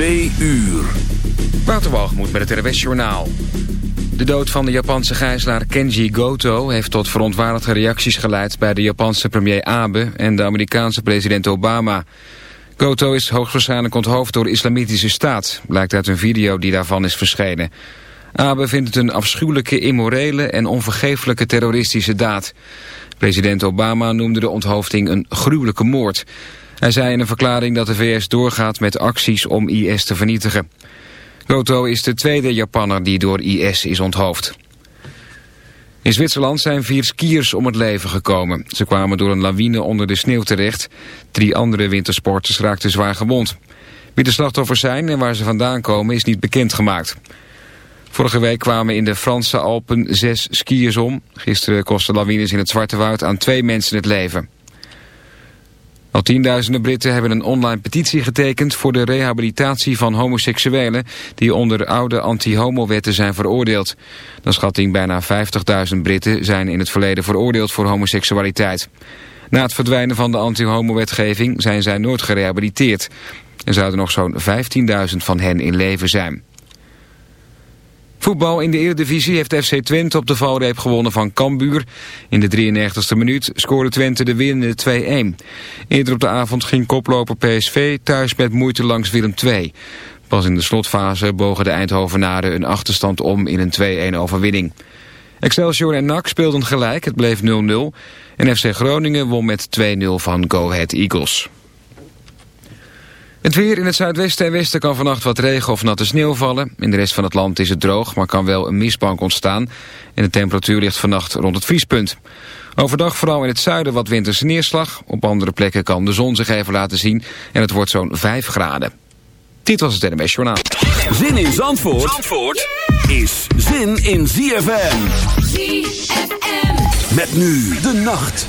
Twee uur. Waterwalgemoed met het RWS Journaal. De dood van de Japanse gijzelaar Kenji Goto heeft tot verontwaardigde reacties geleid bij de Japanse premier Abe en de Amerikaanse president Obama. Goto is hoogstwaarschijnlijk onthoofd door de islamitische staat, blijkt uit een video die daarvan is verschenen. Abe vindt het een afschuwelijke, immorele en onvergeeflijke terroristische daad. President Obama noemde de onthoofding een gruwelijke moord. Hij zei in een verklaring dat de VS doorgaat met acties om IS te vernietigen. Goto is de tweede Japanner die door IS is onthoofd. In Zwitserland zijn vier skiers om het leven gekomen. Ze kwamen door een lawine onder de sneeuw terecht. Drie andere wintersporters raakten zwaar gewond. Wie de slachtoffers zijn en waar ze vandaan komen is niet bekendgemaakt. Vorige week kwamen in de Franse Alpen zes skiers om. Gisteren kostten lawines in het Zwarte Woud aan twee mensen het leven. Al tienduizenden Britten hebben een online petitie getekend voor de rehabilitatie van homoseksuelen die onder oude anti-homo-wetten zijn veroordeeld. Dan schatting bijna 50.000 Britten zijn in het verleden veroordeeld voor homoseksualiteit. Na het verdwijnen van de anti-homo-wetgeving zijn zij nooit gerehabiliteerd. Er zouden nog zo'n 15.000 van hen in leven zijn. Voetbal in de Eredivisie heeft FC Twente op de valreep gewonnen van Cambuur. In de 93e minuut scoorde Twente de winnende 2-1. Eerder op de avond ging koploper PSV thuis met moeite langs Willem II. Pas in de slotfase bogen de Eindhovenaren een achterstand om in een 2-1 overwinning. Excelsior en NAC speelden gelijk, het bleef 0-0. En FC Groningen won met 2-0 van Go Ahead Eagles. Het weer in het zuidwesten en westen kan vannacht wat regen of natte sneeuw vallen. In de rest van het land is het droog, maar kan wel een mistbank ontstaan. En de temperatuur ligt vannacht rond het vriespunt. Overdag vooral in het zuiden wat winterse neerslag. Op andere plekken kan de zon zich even laten zien. En het wordt zo'n 5 graden. Dit was het NMS Journaal. Zin in Zandvoort, Zandvoort is zin in ZFM. ZFM. Met nu de nacht.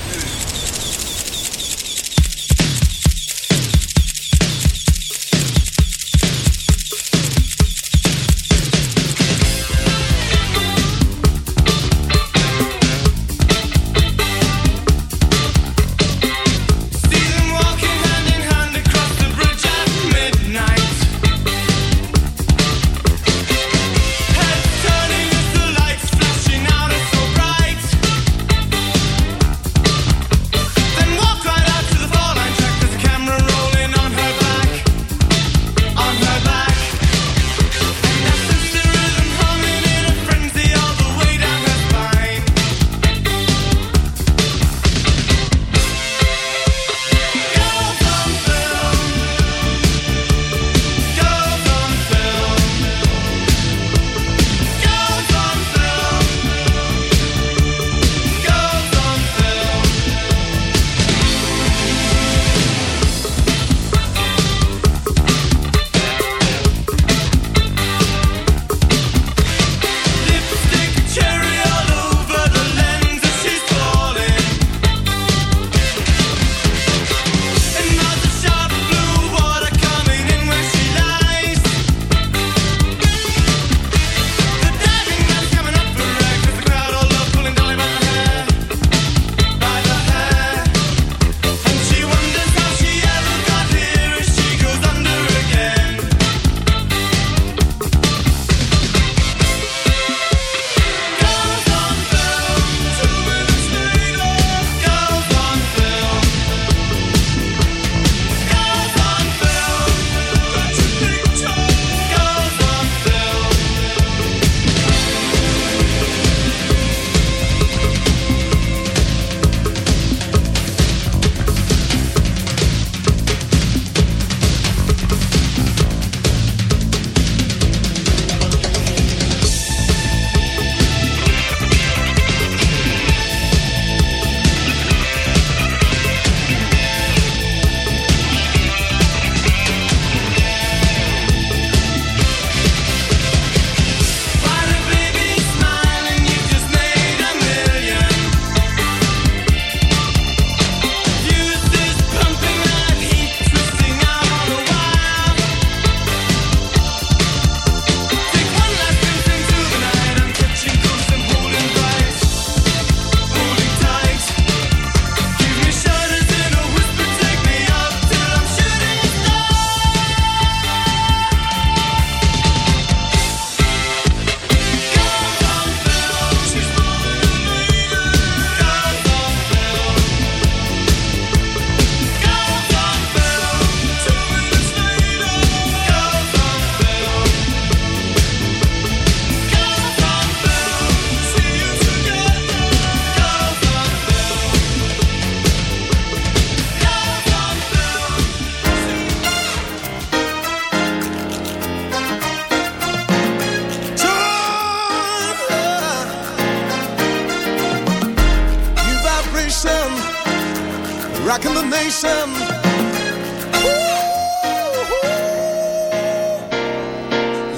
rocking the nation.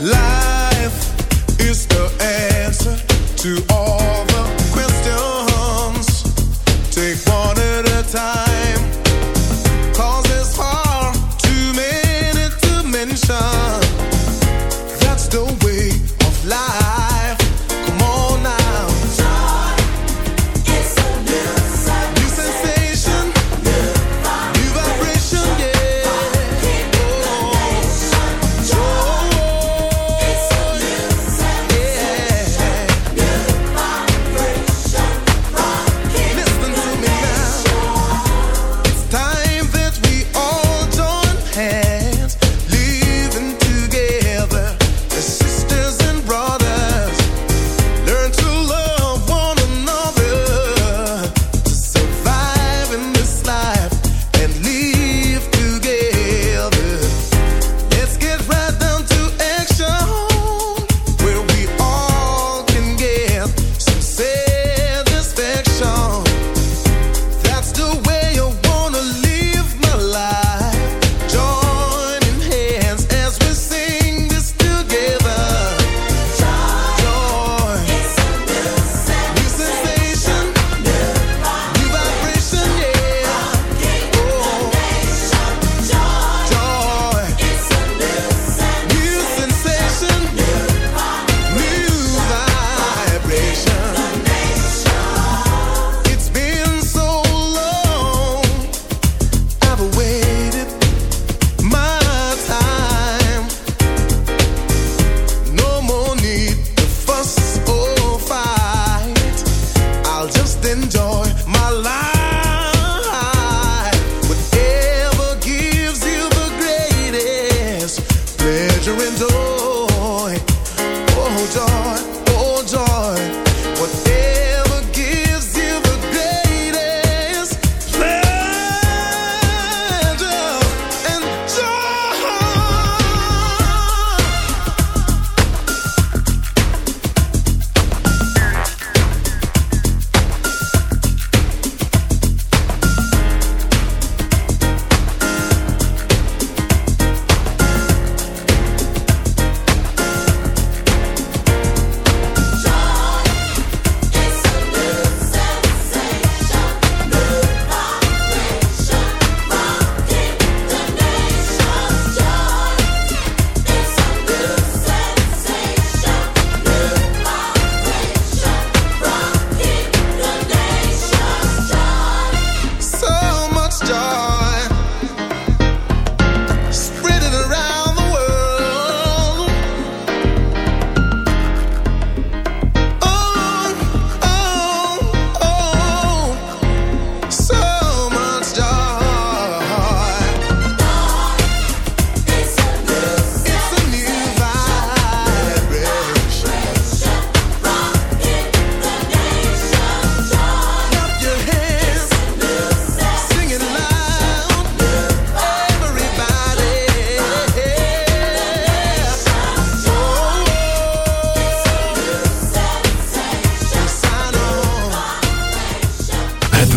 Life is the answer to all.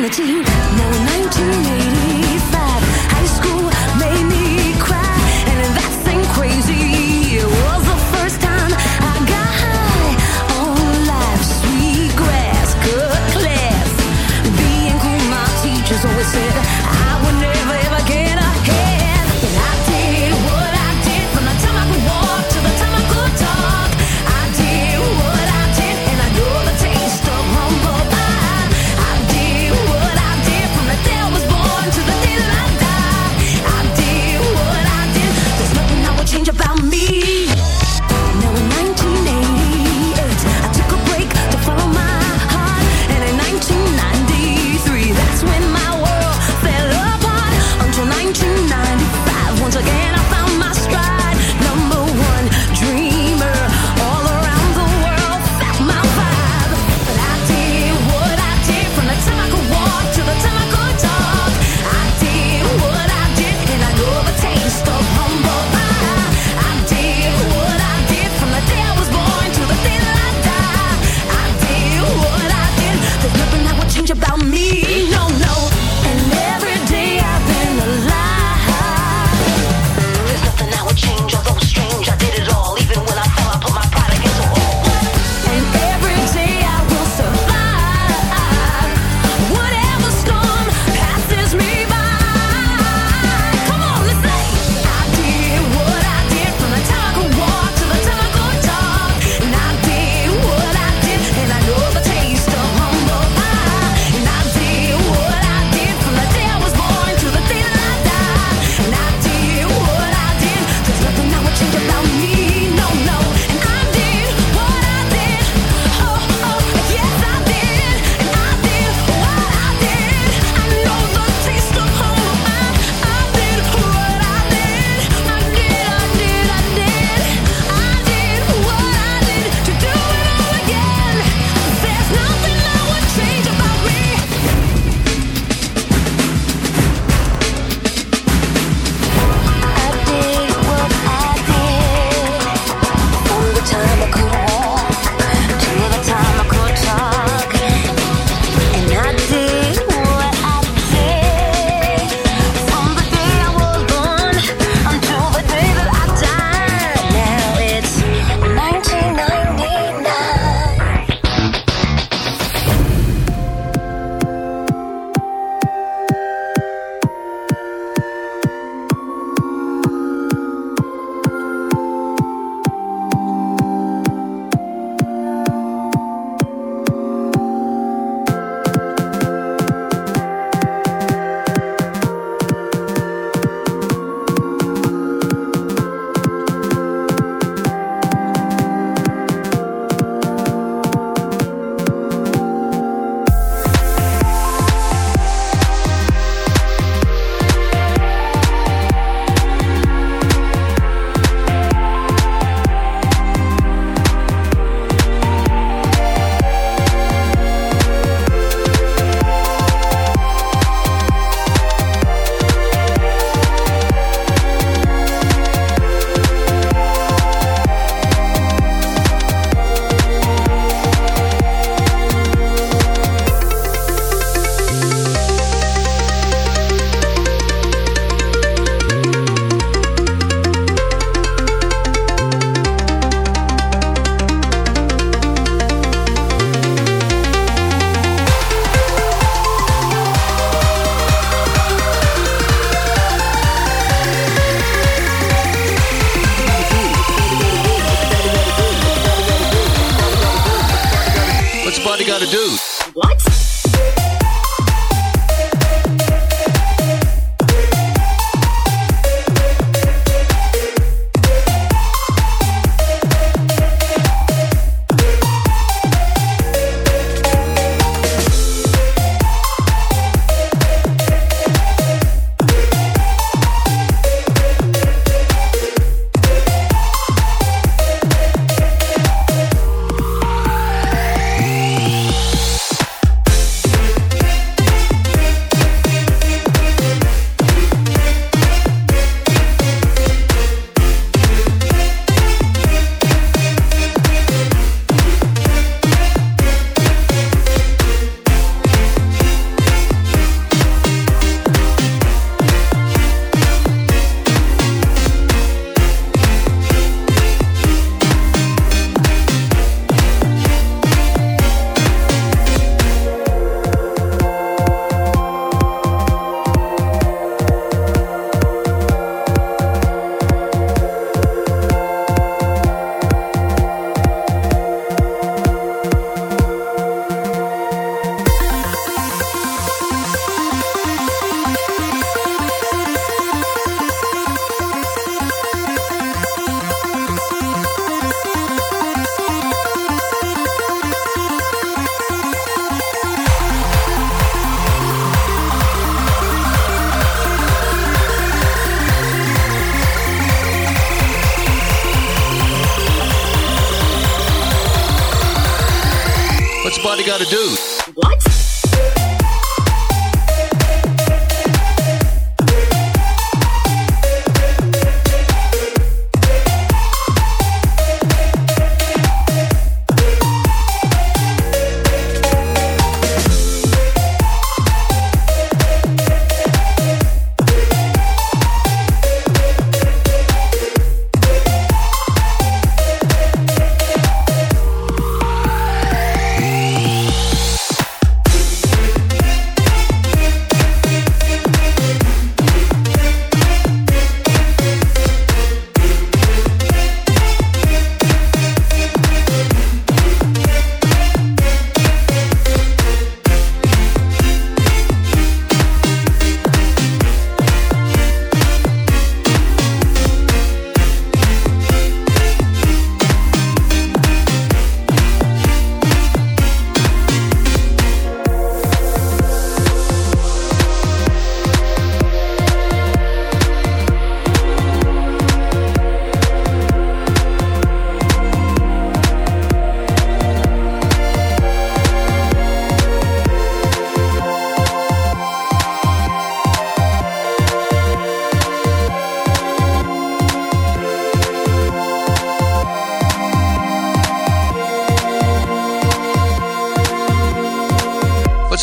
Now in 1980.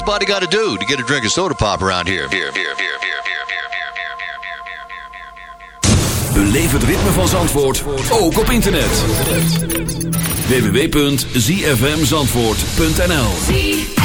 anybody got to do to get a drink of soda pop around here? Here, here. Beleef het ritme van Zandvoort ook op internet. www.zfmzandvoort.nl.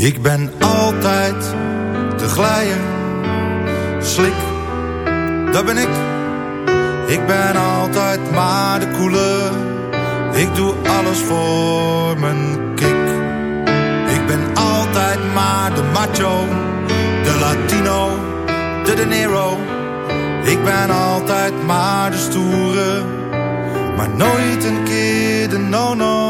Ik ben altijd de glijer, slik, dat ben ik. Ik ben altijd maar de koele, ik doe alles voor mijn kick. Ik ben altijd maar de macho, de latino, de de nero. Ik ben altijd maar de stoere, maar nooit een keer de no-no.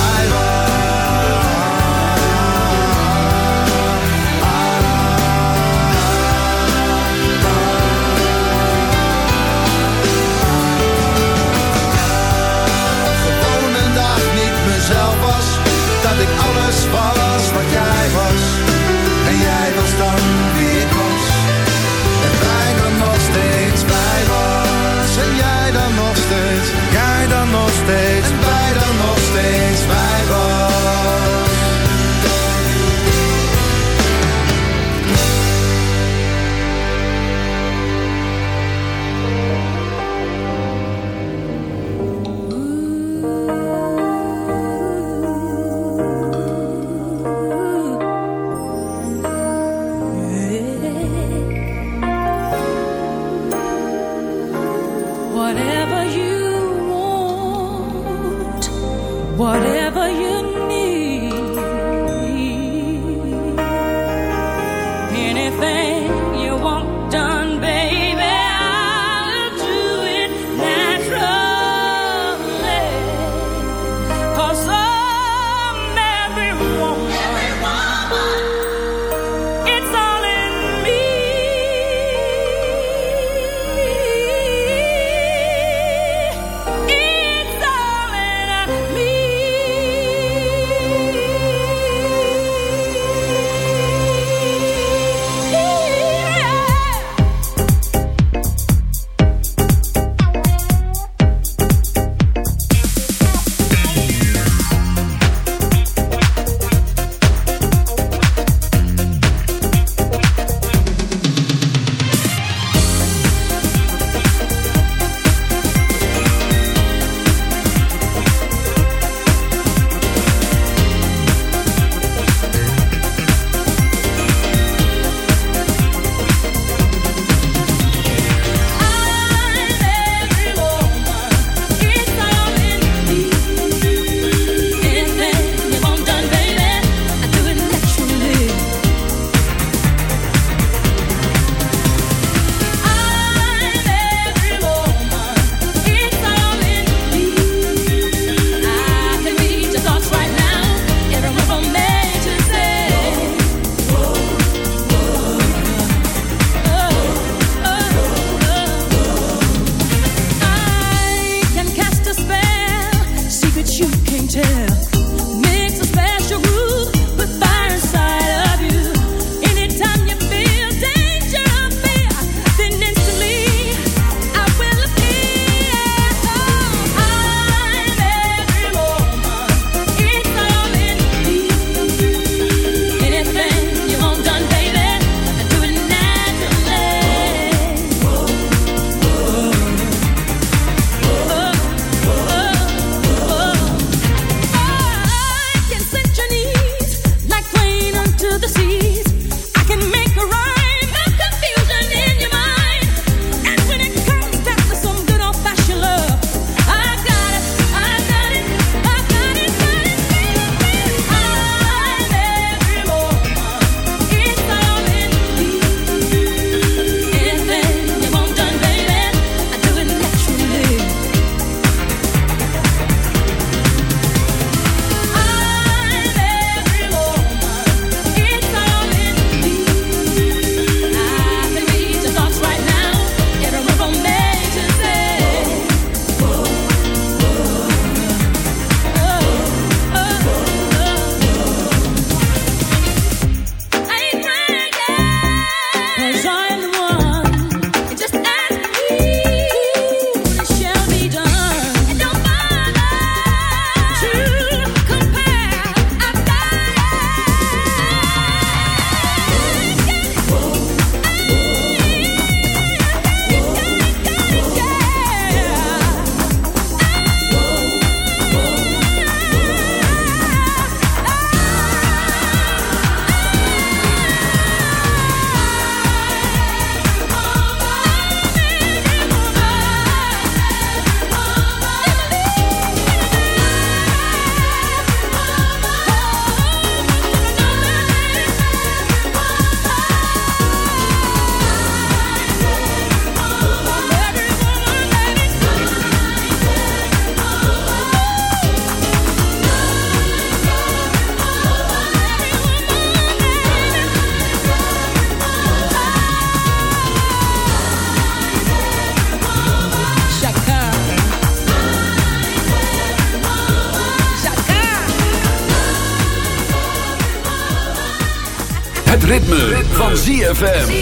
ZFM.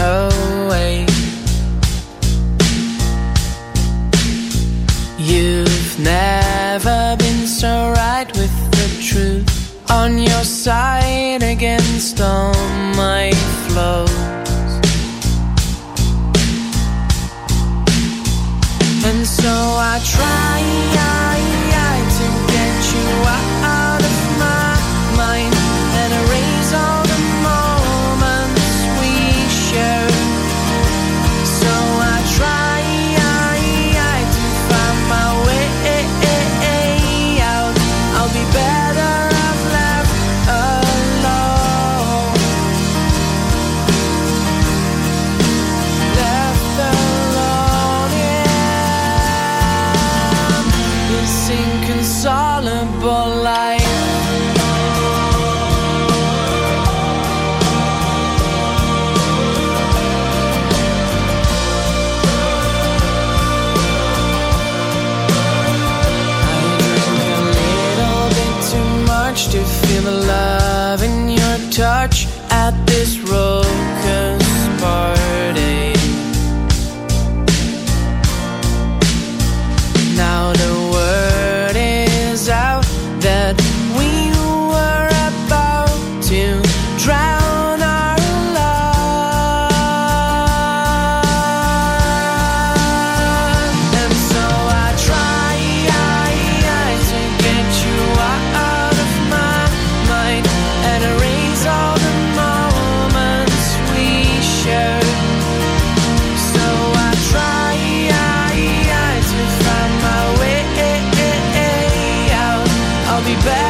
away. You've never been so right with the truth on your side against all my flaws. And so I try. be back.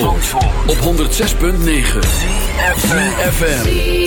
Zandvoort, op 106.9 FM.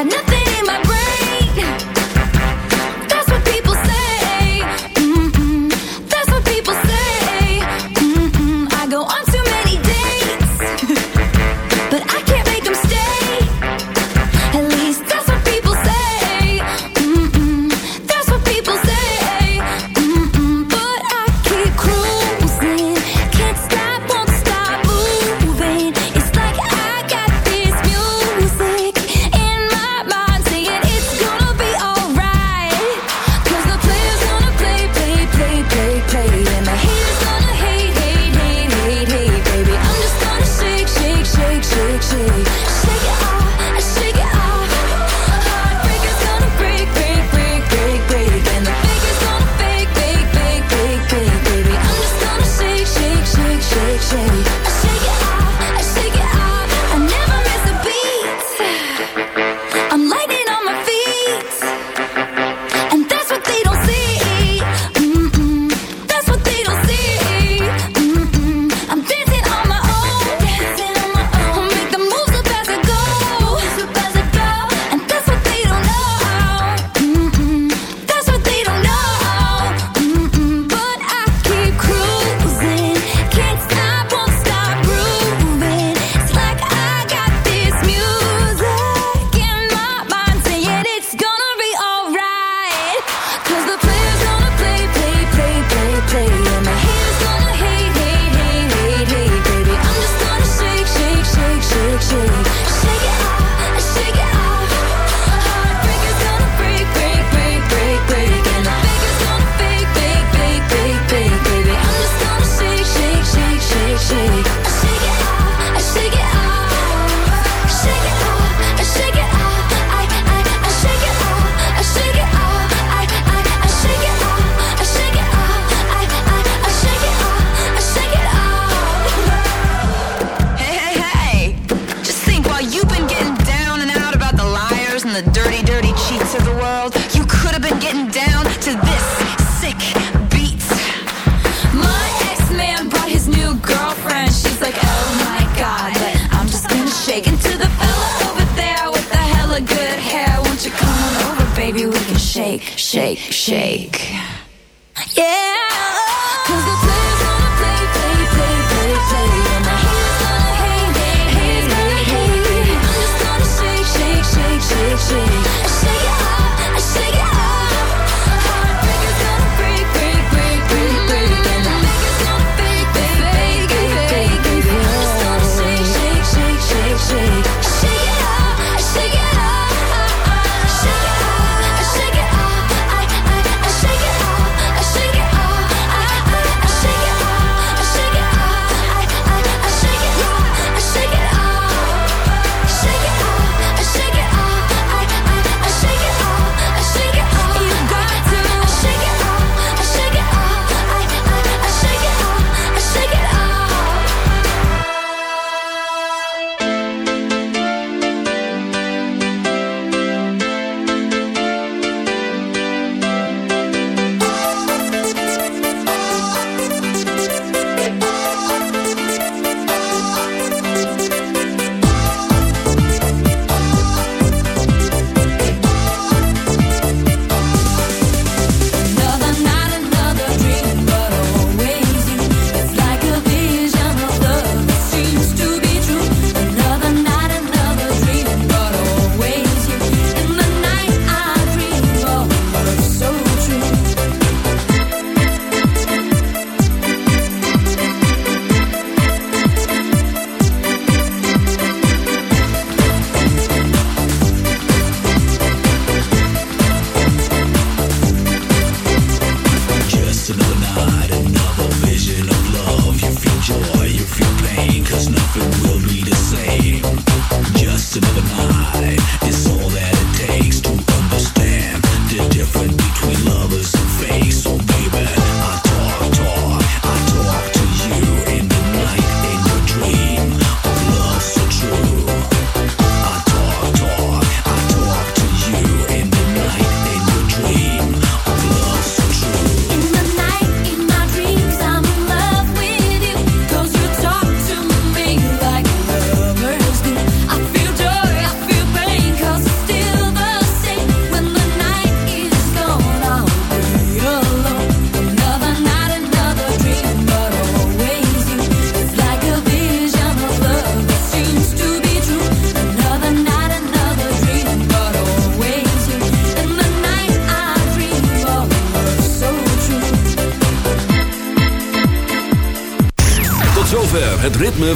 got nothing